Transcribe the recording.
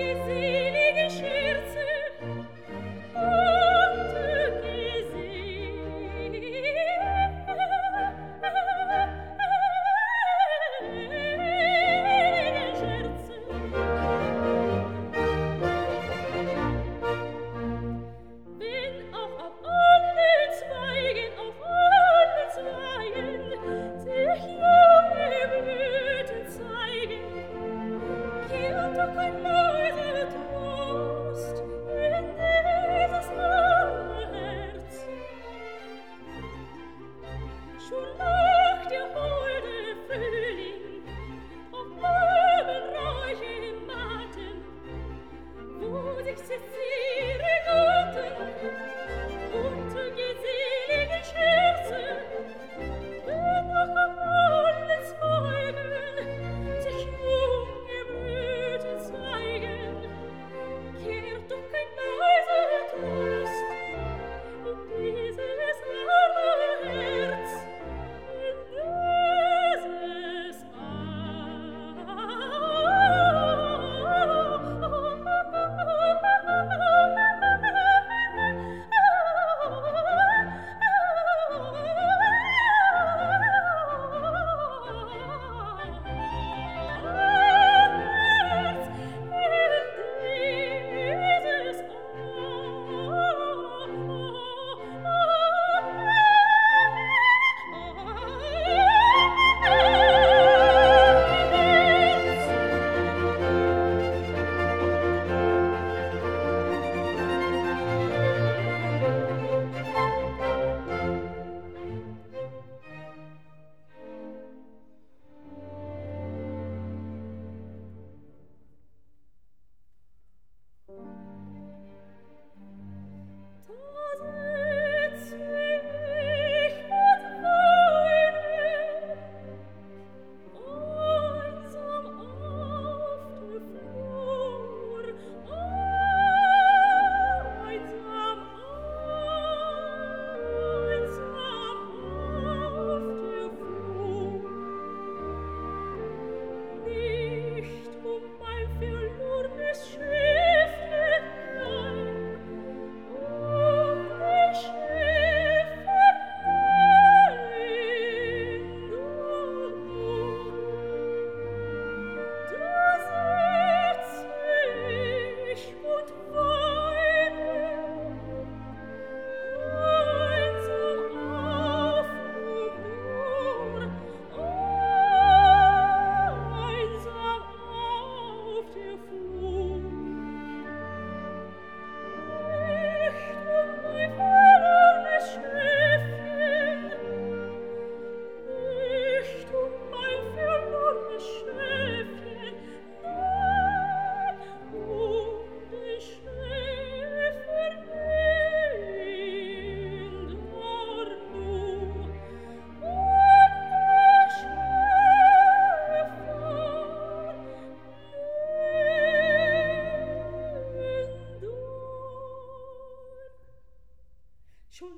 easy. sich seziere guten